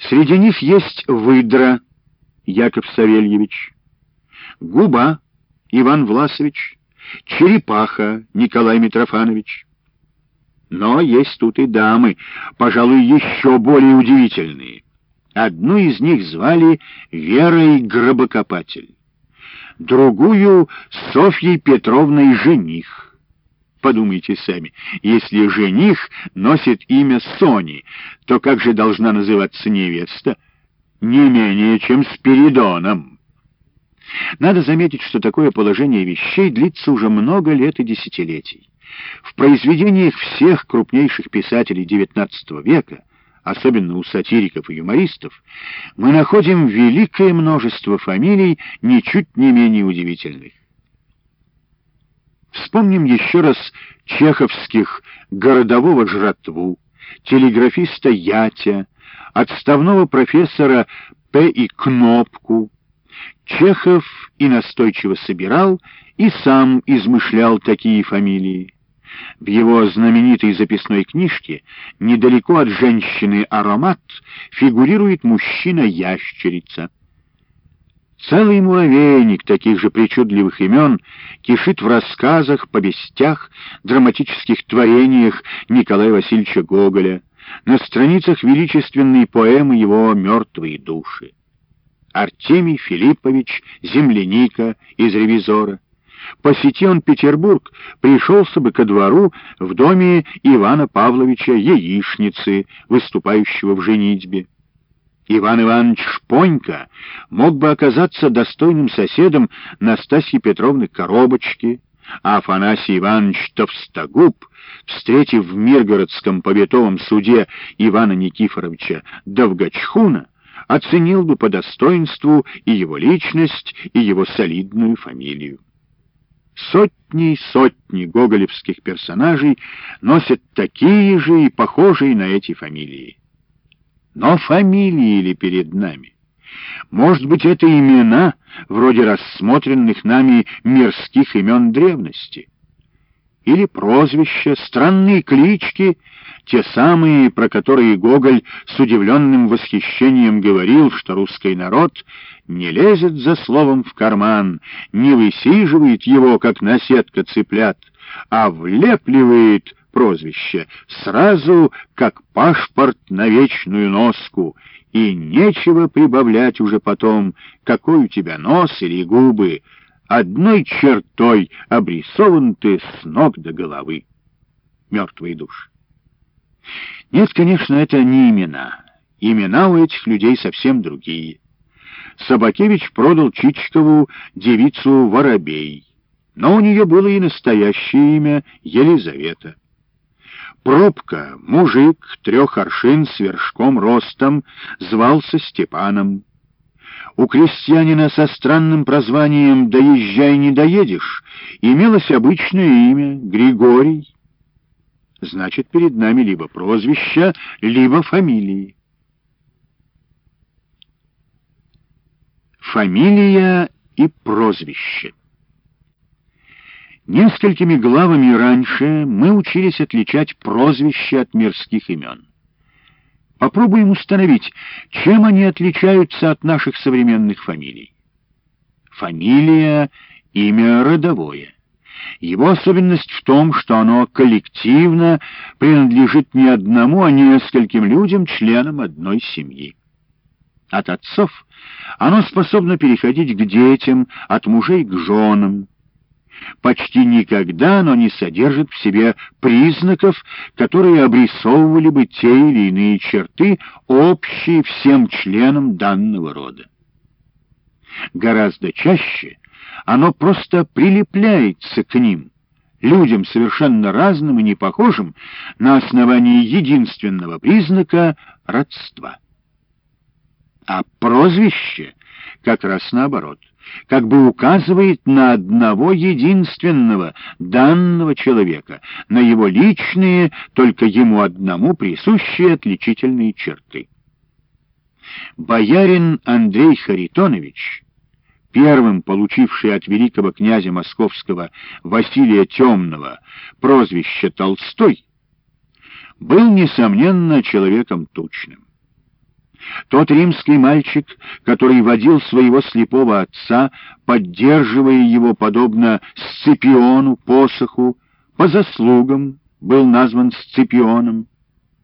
Среди них есть выдра Яков Савельевич, губа Иван Власович, черепаха Николай Митрофанович. Но есть тут и дамы, пожалуй, еще более удивительные. Одну из них звали Верой Гробокопатель, другую — Софьей Петровной Жених. Подумайте сами, если жених носит имя Сони, то как же должна называться невеста? Не менее, чем Спиридоном. Надо заметить, что такое положение вещей длится уже много лет и десятилетий. В произведениях всех крупнейших писателей XIX века, особенно у сатириков и юмористов, мы находим великое множество фамилий, ничуть не менее удивительных. Вспомним еще раз чеховских городового жратву, телеграфиста Ятя, отставного профессора П. и Кнопку. Чехов и настойчиво собирал, и сам измышлял такие фамилии. В его знаменитой записной книжке недалеко от женщины «Аромат» фигурирует мужчина-ящерица. Целый муравейник таких же причудливых имен кишит в рассказах, повестях, драматических творениях Николая Васильевича Гоголя, на страницах величественной поэмы его «Мертвые души». Артемий Филиппович, земляника из «Ревизора». Посети он Петербург, пришелся бы ко двору в доме Ивана Павловича Яичницы, выступающего в женитьбе. Иван Иванович Шпонька мог бы оказаться достойным соседом Настасьи Петровны Коробочки, а Афанасий Иванович Товстогуб, встретив в Миргородском повитовом суде Ивана Никифоровича Довгачхуна, оценил бы по достоинству и его личность, и его солидную фамилию. Сотни и сотни гоголевских персонажей носят такие же и похожие на эти фамилии. Но фамилии ли перед нами? Может быть, это имена, вроде рассмотренных нами мирских имен древности? Или прозвища, странные клички, те самые, про которые Гоголь с удивленным восхищением говорил, что русский народ не лезет за словом в карман, не высиживает его, как наседка цыплят, а влепливает прозвище, сразу как пашпорт на вечную носку, и нечего прибавлять уже потом, какой у тебя нос или губы, одной чертой обрисован ты с ног до головы. Мертвый душ. Нет, конечно, это не имена. Имена у этих людей совсем другие. Собакевич продал Чичкову девицу Воробей, но у нее было и настоящее имя Елизавета. Пробка, мужик, трех аршин с вершком ростом, звался Степаном. У крестьянина со странным прозванием «Доезжай, не доедешь» имелось обычное имя — Григорий. Значит, перед нами либо прозвище, либо фамилии. Фамилия и прозвище. Несколькими главами раньше мы учились отличать прозвища от мирских имен. Попробуем установить, чем они отличаются от наших современных фамилий. Фамилия — имя родовое. Его особенность в том, что оно коллективно принадлежит не одному, а нескольким людям, членам одной семьи. От отцов оно способно переходить к детям, от мужей к женам, почти никогда оно не содержит в себе признаков, которые обрисовывали бы те или иные черты, общие всем членам данного рода. Гораздо чаще оно просто прилепляется к ним, людям совершенно разным и непохожим, на основании единственного признака — родства. А прозвище как раз наоборот — как бы указывает на одного единственного данного человека, на его личные, только ему одному присущие отличительные черты. Боярин Андрей Харитонович, первым получивший от великого князя московского Василия Темного прозвище Толстой, был, несомненно, человеком тучным. Тот римский мальчик, который водил своего слепого отца, поддерживая его подобно Сципиону, посоху, по заслугам был назван Сципионом.